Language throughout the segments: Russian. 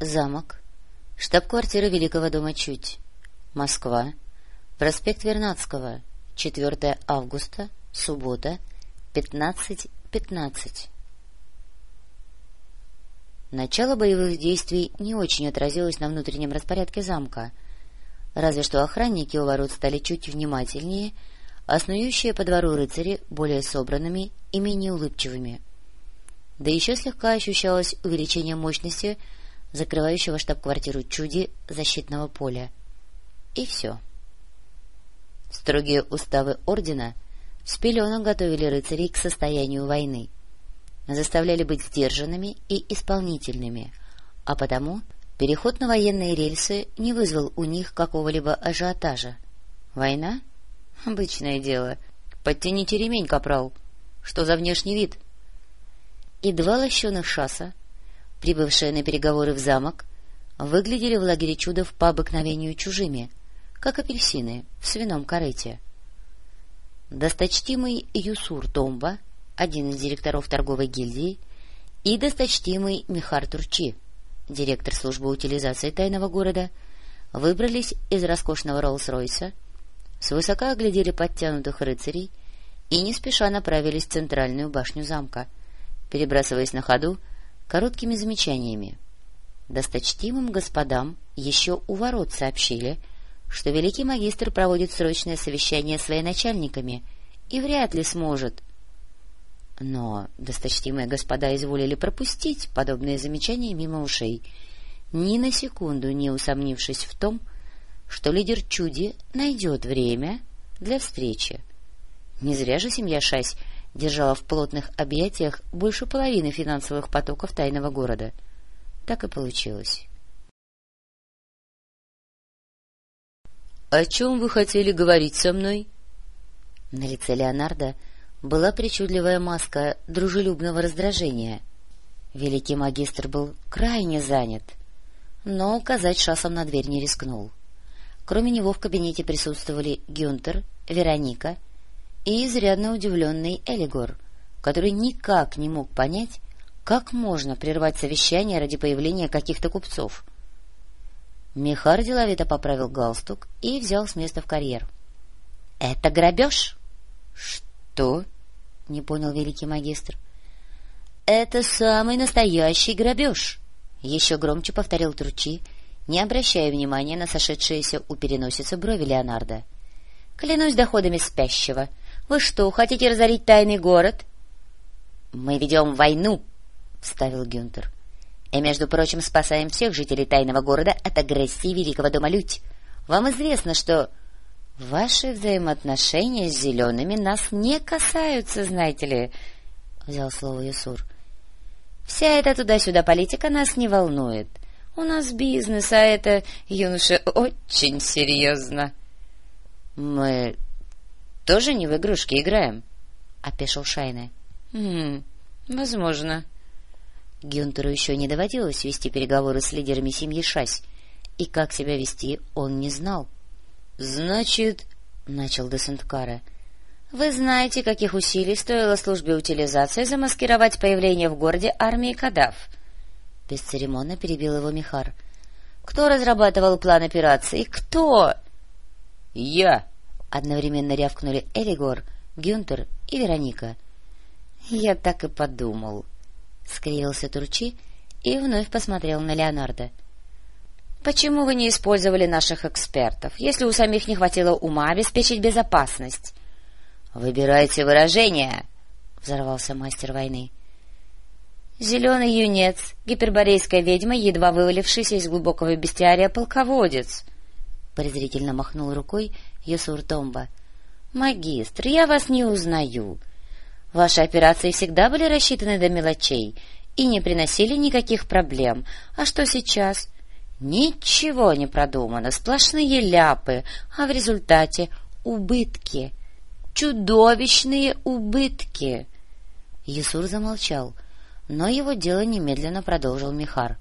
Замок. Штаб-квартира Великого дома Чуть. Москва. Проспект Вернадского. 4 августа. Суббота. 15.15. 15. Начало боевых действий не очень отразилось на внутреннем распорядке замка, разве что охранники у ворот стали чуть внимательнее, а по двору рыцари более собранными и менее улыбчивыми. Да еще слегка ощущалось увеличение мощности закрывающего штаб-квартиру чуди защитного поля. И все. Строгие уставы ордена с пеленок готовили рыцарей к состоянию войны, заставляли быть сдержанными и исполнительными, а потому переход на военные рельсы не вызвал у них какого-либо ажиотажа. Война? Обычное дело. Подтяните ремень, капрал. Что за внешний вид? И два лощеных шаса прибывшие на переговоры в замок, выглядели в лагере чудов по обыкновению чужими, как апельсины в свином корыте. Досточтимый Юсур Томба, один из директоров торговой гильдии, и досточтимый Михар Турчи, директор службы утилизации тайного города, выбрались из роскошного Роллс-Ройса, свысока оглядели подтянутых рыцарей и не спеша направились в центральную башню замка, перебрасываясь на ходу короткими замечаниями. Досточтимым господам еще у ворот сообщили, что великий магистр проводит срочное совещание с военачальниками и вряд ли сможет. Но досточтимые господа изволили пропустить подобные замечания мимо ушей, ни на секунду не усомнившись в том, что лидер чуди найдет время для встречи. Не зря же семья Шась держала в плотных объятиях больше половины финансовых потоков тайного города. Так и получилось. — О чем вы хотели говорить со мной? На лице Леонардо была причудливая маска дружелюбного раздражения. Великий магистр был крайне занят, но указать шасом на дверь не рискнул. Кроме него в кабинете присутствовали Гюнтер, Вероника и изрядно удивленный Элигор, который никак не мог понять, как можно прервать совещание ради появления каких-то купцов. Михар деловито поправил галстук и взял с места в карьер. — Это грабеж? — Что? — не понял великий магистр. — Это самый настоящий грабеж! — еще громче повторил Тручи, не обращая внимания на сошедшиеся у переносицы брови Леонардо. — Клянусь доходами спящего, вы что, хотите разорить тайный город? — Мы ведем войну, — вставил Гюнтер. — И, между прочим, спасаем всех жителей тайного города от агрессии великого дома Людь. Вам известно, что... Ваши взаимоотношения с зелеными нас не касаются, знаете ли, — взял слово Юсур. Вся эта туда-сюда политика нас не волнует. У нас бизнес, а это, юноша, очень серьезно. — Мы тоже не в игрушки играем? — опешил Шайне. «Хм, — Возможно. Гюнтеру еще не доводилось вести переговоры с лидерами семьи Шась, и как себя вести он не знал. — Значит, — начал Десенткара, — вы знаете, каких усилий стоило службе утилизации замаскировать появление в городе армии Кадав? Бесцеремонно перебил его Михар. — Кто разрабатывал план операции? Кто? — Я! — одновременно рявкнули Элигор, Гюнтер и Вероника. — Я так и подумал, — скривился Турчи и вновь посмотрел на Леонардо. — Почему вы не использовали наших экспертов, если у самих не хватило ума обеспечить безопасность? — Выбирайте выражение, — взорвался мастер войны. — Зеленый юнец, гиперборейская ведьма, едва вывалившийся из глубокого бестиария полководец, — презрительно махнул рукой Юсур Томба. — Магистр, я вас не узнаю. Ваши операции всегда были рассчитаны до мелочей и не приносили никаких проблем. А что сейчас? Ничего не продумано, сплошные ляпы, а в результате убытки. Чудовищные убытки. Юсур замолчал, но его дело немедленно продолжил Михар.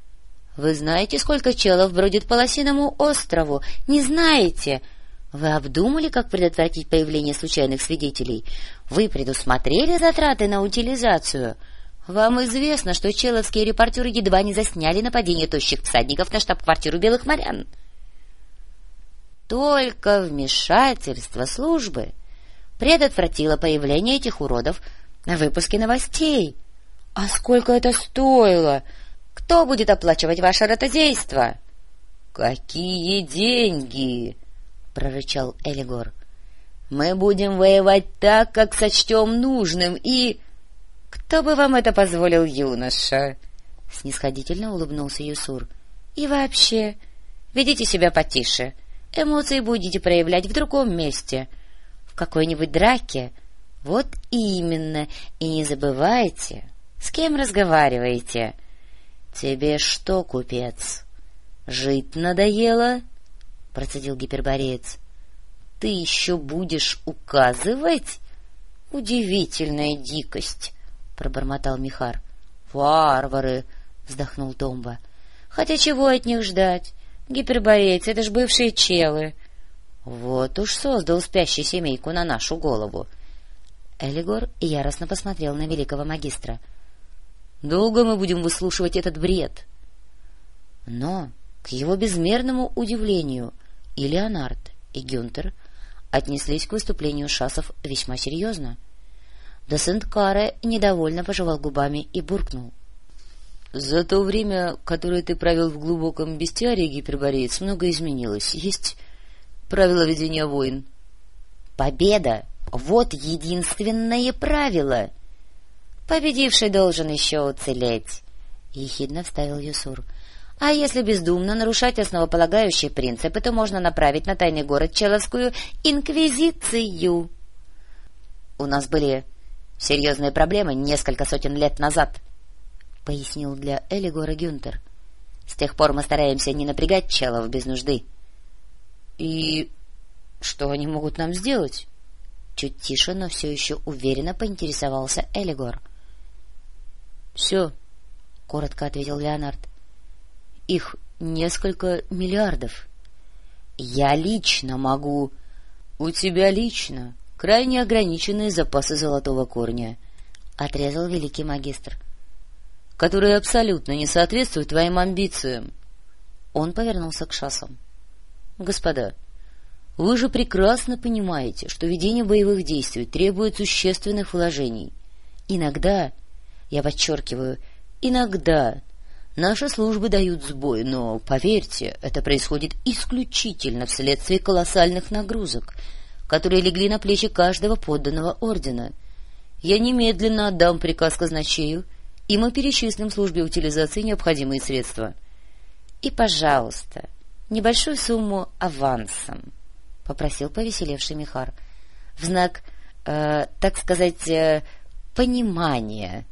— Вы знаете, сколько челов бродит по Лосиному острову? Не знаете? — вы обдумали, как предотвратить появление случайных свидетелей? Вы предусмотрели затраты на утилизацию? Вам известно, что человские репортеры едва не засняли нападение тощих всадников на штаб-квартиру Белых морян. Только вмешательство службы предотвратило появление этих уродов на выпуске новостей. А сколько это стоило? Кто будет оплачивать ваше ротозейство? — Какие деньги? — прорычал Элигор. — Мы будем воевать так, как сочтем нужным, и... — Кто бы вам это позволил, юноша? — снисходительно улыбнулся Юсур. — И вообще, ведите себя потише. Эмоции будете проявлять в другом месте. В какой-нибудь драке. Вот именно. И не забывайте, с кем разговариваете. — Тебе что, купец, жить надоело? — процедил гипербореец. — Ты еще будешь указывать? — Удивительная дикость! — пробормотал Михар. — Варвары! — вздохнул Томба. — Хотя чего от них ждать? Гиперборейцы — это ж бывшие челы. Вот уж создал спящий семейку на нашу голову. Элигор яростно посмотрел на великого магистра. — Долго мы будем выслушивать этот бред? Но, к его безмерному удивлению, и Леонард, и Гюнтер отнеслись к выступлению шасов весьма серьезно. До Сент-Каре недовольно пожевал губами и буркнул. — За то время, которое ты провел в глубоком бестиарии, гипербореец, много изменилось. Есть правила ведения войн. — Победа! Вот единственное правило! Победивший должен еще уцелеть! — ехидно вставил Юсур. — А если бездумно нарушать основополагающие принципы, то можно направить на тайный город Человскую инквизицию. — У нас были серьезные проблемы несколько сотен лет назад, — пояснил для Элигора Гюнтер. — С тех пор мы стараемся не напрягать челов без нужды. — И что они могут нам сделать? Чуть тише, но все еще уверенно поинтересовался Элигор. — Все, — коротко ответил Леонард. — Их несколько миллиардов. — Я лично могу... — У тебя лично крайне ограниченные запасы золотого корня, — отрезал великий магистр, — которые абсолютно не соответствуют твоим амбициям. Он повернулся к шасам. — Господа, вы же прекрасно понимаете, что ведение боевых действий требует существенных вложений. Иногда, я подчеркиваю, иногда наши службы дают сбой, но, поверьте, это происходит исключительно вследствие колоссальных нагрузок — которые легли на плечи каждого подданного ордена. Я немедленно отдам приказ казначею, и мы перечислим службе утилизации необходимые средства. И, пожалуйста, небольшую сумму авансом, — попросил повеселевший Михар, — в знак, э, так сказать, э, понимания.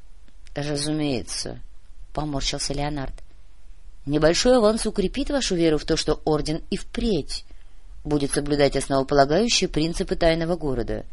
— Разумеется, — поморщился Леонард. — Небольшой аванс укрепит вашу веру в то, что орден и впредь будет соблюдать основополагающие принципы тайного города.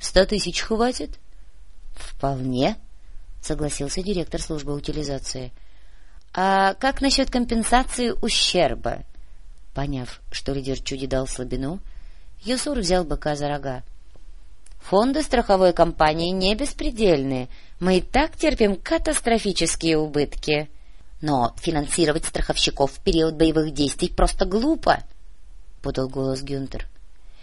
Ста тысяч хватит? — Вполне, — согласился директор службы утилизации. — А как насчет компенсации ущерба? Поняв, что лидер чуди дал слабину, Юсур взял быка за рога. — Фонды страховой компании не беспредельные. Мы и так терпим катастрофические убытки. Но финансировать страховщиков в период боевых действий просто глупо. — подал голос Гюнтер.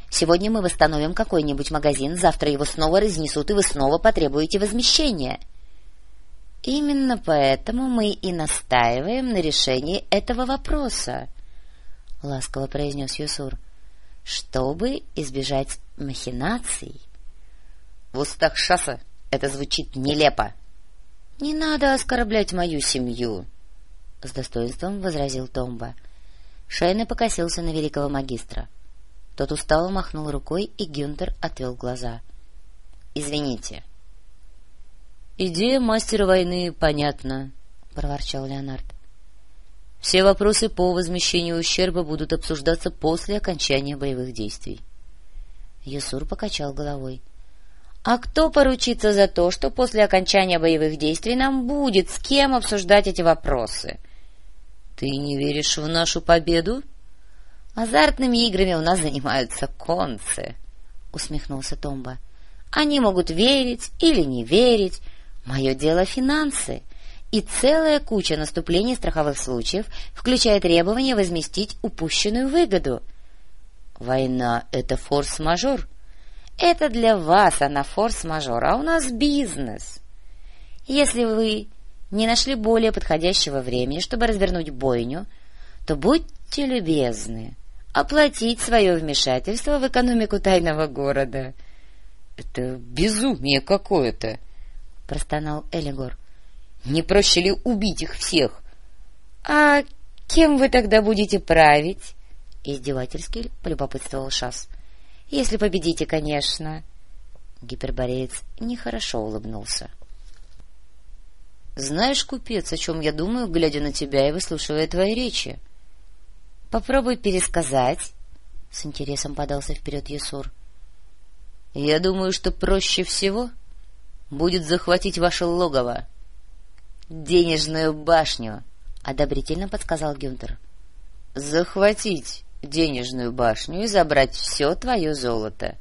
«Сегодня мы восстановим какой-нибудь магазин, завтра его снова разнесут, и вы снова потребуете возмещения». «Именно поэтому мы и настаиваем на решении этого вопроса», — ласково произнес Юсур, — «чтобы избежать махинаций». «В устах Шаса это звучит нелепо». «Не надо оскорблять мою семью», — с достоинством возразил Томба. Шайна покосился на великого магистра. Тот устало махнул рукой, и Гюнтер отвел глаза. — Извините. — Идея мастера войны понятна, — проворчал Леонард. — Все вопросы по возмещению ущерба будут обсуждаться после окончания боевых действий. Юсур покачал головой. — А кто поручится за то, что после окончания боевых действий нам будет с кем обсуждать эти вопросы? —— Ты не веришь в нашу победу? — Азартными играми у нас занимаются концы, — усмехнулся Томба. — Они могут верить или не верить. Мое дело — финансы, и целая куча наступлений страховых случаев, включая требование возместить упущенную выгоду. Война — это форс-мажор. Это для вас она форс-мажор, а у нас бизнес. Если вы не нашли более подходящего времени, чтобы развернуть бойню, то будьте любезны оплатить свое вмешательство в экономику тайного города. — Это безумие какое-то! — простонал Элигор. — Не проще ли убить их всех? — А кем вы тогда будете править? — издевательски полюбопытствовал Шас. — Если победите, конечно. Гипербореец нехорошо улыбнулся. — Знаешь, купец, о чем я думаю, глядя на тебя и выслушивая твои речи? — Попробуй пересказать, — с интересом подался вперед Ясур. — Я думаю, что проще всего будет захватить ваше логово. — Денежную башню, — одобрительно подсказал Гюнтер. — Захватить денежную башню и забрать все твое золото.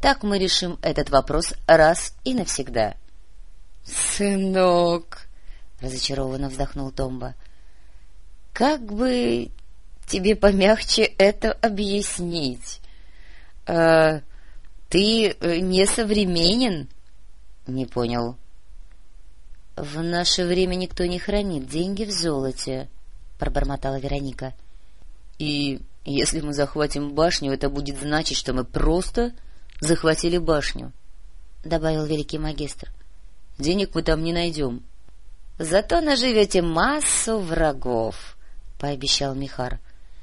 Так мы решим этот вопрос раз и навсегда. — Сынок, — разочарованно вздохнул Томба, — как бы тебе помягче это объяснить? Э, ты не современен? — не понял. — В наше время никто не хранит деньги в золоте, — пробормотала Вероника. — И если мы захватим башню, это будет значить, что мы просто захватили башню, — добавил великий магистр. — Денег мы там не найдем. — Зато наживете массу врагов, — пообещал Михар.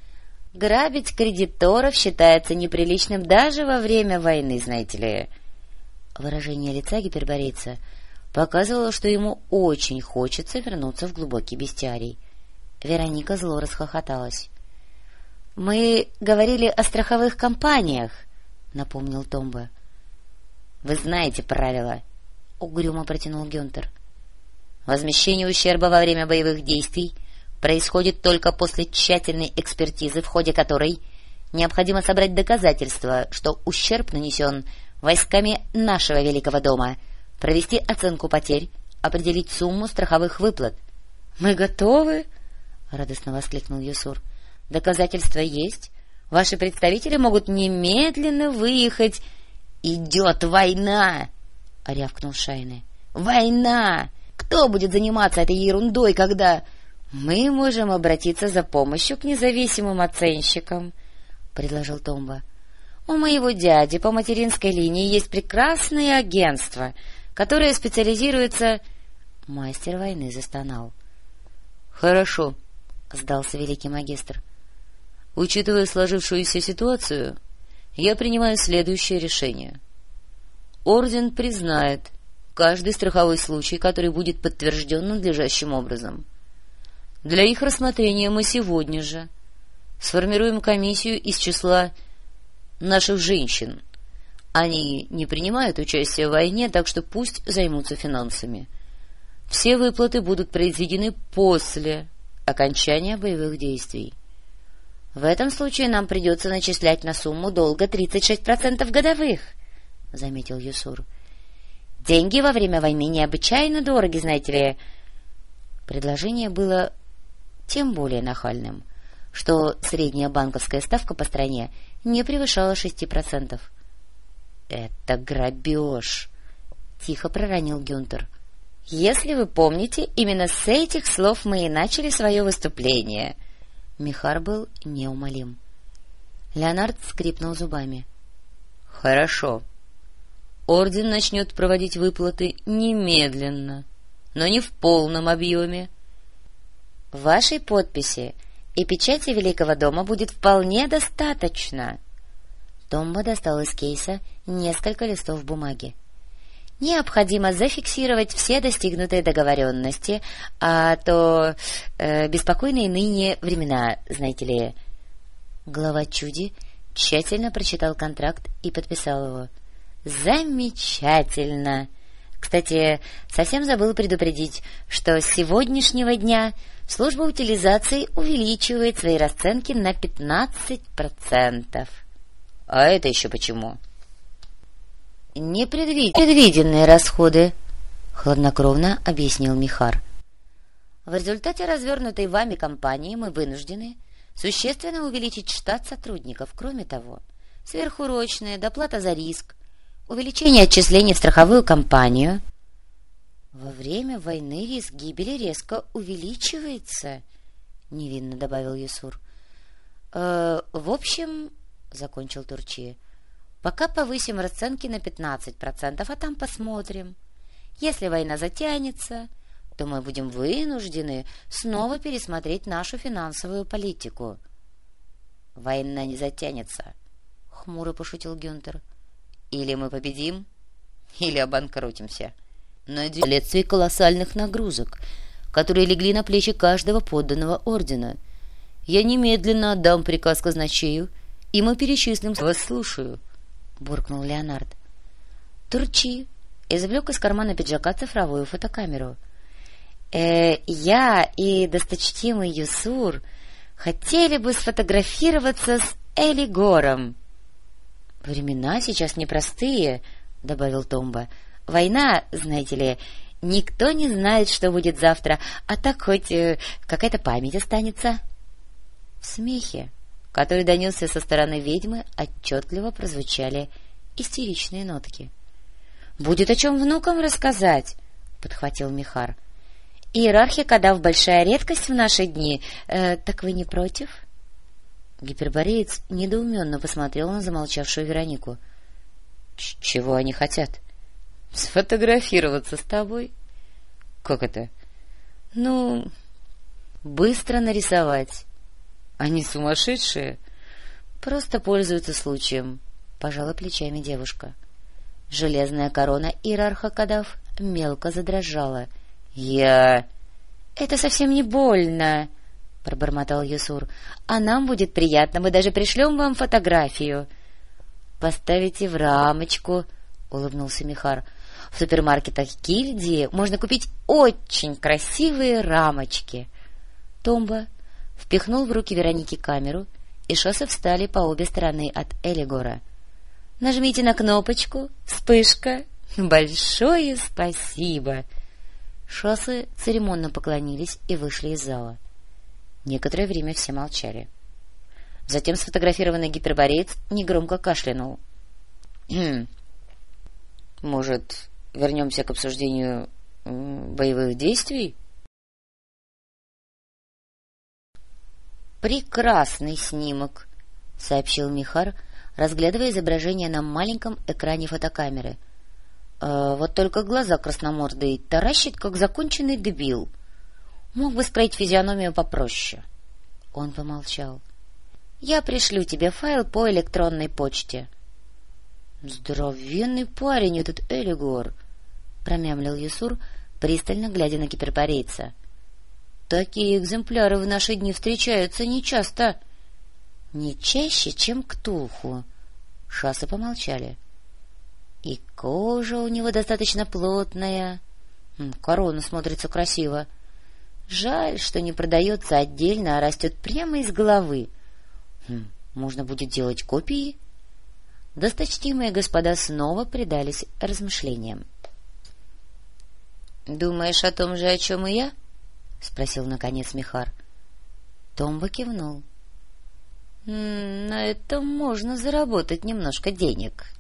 — Грабить кредиторов считается неприличным даже во время войны, знаете ли. — Выражение лица гиперборейца показывало, что ему очень хочется вернуться в глубокий бестиарий. Вероника зло расхохоталась. — Мы говорили о страховых компаниях, — напомнил Томба. — Вы знаете правила, — угрюмо протянул Гюнтер. — Возмещение ущерба во время боевых действий происходит только после тщательной экспертизы, в ходе которой необходимо собрать доказательства, что ущерб нанесен войсками нашего Великого дома, провести оценку потерь, определить сумму страховых выплат. — Мы готовы? — радостно воскликнул Юсур. — Доказательства есть. Ваши представители могут немедленно выехать. — Идет война! — рявкнул Шайны. — Война! Кто будет заниматься этой ерундой, когда... — Мы можем обратиться за помощью к независимым оценщикам, — предложил Томба. У моего дяди по материнской линии есть прекрасное агентство, которое специализируется... Мастер войны застонал. — Хорошо, — сдался великий магистр. — Учитывая сложившуюся ситуацию, я принимаю следующее решение. Орден признает каждый страховой случай, который будет подтвержден надлежащим образом. Для их рассмотрения мы сегодня же сформируем комиссию из числа наших женщин. Они не принимают участие в войне, так что пусть займутся финансами. Все выплаты будут произведены после окончания боевых действий. В этом случае нам придется начислять на сумму долга 36% годовых, — заметил Юсур. Деньги во время войны необычайно дороги, знаете ли. Предложение было тем более нахальным, что средняя банковская ставка по стране не превышала шести процентов. — Это грабеж! — тихо проронил Гюнтер. — Если вы помните, именно с этих слов мы и начали свое выступление. Михар был неумолим. Леонард скрипнул зубами. — Хорошо. Орден начнет проводить выплаты немедленно, но не в полном объеме. — Вашей подписи и печати Великого дома будет вполне достаточно. Томба достал из кейса несколько листов бумаги. Необходимо зафиксировать все достигнутые договоренности, а то э, беспокойные ныне времена, знаете ли. Глава чуди тщательно прочитал контракт и подписал его. «Замечательно!» Кстати, совсем забыл предупредить, что с сегодняшнего дня служба утилизации увеличивает свои расценки на 15%. — А это еще почему? — Непредвиденные расходы, — хладнокровно объяснил Михар. В результате развернутой вами кампании мы вынуждены существенно увеличить штат сотрудников. Кроме того, сверхурочные, доплата за риск, увеличение отчислений в страховую компанию. Во время войны риск гибели резко увеличивается, — невинно добавил Юсур. «Э, — В общем, — закончил Турчи, — пока повысим расценки на 15%, а там посмотрим. Если война затянется, то мы будем вынуждены снова пересмотреть нашу финансовую политику. — Война не затянется, — хмуро пошутил Гюнтер. — Или мы победим, или обанкротимся. Но вследствие колоссальных нагрузок, которые легли на плечи каждого подданного ордена. Я немедленно отдам приказ казначею, и мы перечислим... — Вас слушаю, — буркнул Леонард. Турчи извлек из кармана пиджака цифровую фотокамеру — э, я и досточтимый Юсур хотели бы сфотографироваться с Эли Гором. — Времена сейчас непростые, — добавил Томба. — Война, знаете ли, никто не знает, что будет завтра, а так хоть э, какая-то память останется. В смехе, который донесся со стороны ведьмы, отчетливо прозвучали истеричные нотки. — Будет о чем внукам рассказать, — подхватил Михар. — Иерархия кадав большая редкость в наши дни. Э, так вы не против? Гипербореец недоуменно посмотрел на замолчавшую Веронику. — Чего они хотят? — Сфотографироваться с тобой. — Как это? — Ну, быстро нарисовать. — Они сумасшедшие? — Просто пользуются случаем, — пожала плечами девушка. Железная корона иерарха кадав мелко задрожала — «Я...» «Это совсем не больно», — пробормотал Юсур. «А нам будет приятно, мы даже пришлем вам фотографию». «Поставите в рамочку», — улыбнулся Михар. «В супермаркетах гильдии можно купить очень красивые рамочки». Томба впихнул в руки Вероники камеру, и шоссы встали по обе стороны от Элигора. «Нажмите на кнопочку. Вспышка. Большое спасибо!» Шоссы церемонно поклонились и вышли из зала. Некоторое время все молчали. Затем сфотографированный гипербореец негромко кашлянул. «Хм, — Может, вернемся к обсуждению боевых действий? — Прекрасный снимок, — сообщил Михар, разглядывая изображение на маленьком экране фотокамеры — а, вот только глаза красномордые таращит, как законченный дебил. Мог бы скроить физиономию попроще. Он помолчал. — Я пришлю тебе файл по электронной почте. — Здоровенный парень этот Элигор, — промямлил Юсур, пристально глядя на киперпарейца. — Такие экземпляры в наши дни встречаются нечасто. — Не чаще, чем Ктулху. Шасы помолчали. — и кожа у него достаточно плотная. Корона смотрится красиво. Жаль, что не продается отдельно, а растет прямо из головы. Хм, можно будет делать копии. Досточтимые господа снова предались размышлениям. — Думаешь о том же, о чем и я? — спросил, наконец, Михар. Томба кивнул. — На этом можно заработать немножко денег. —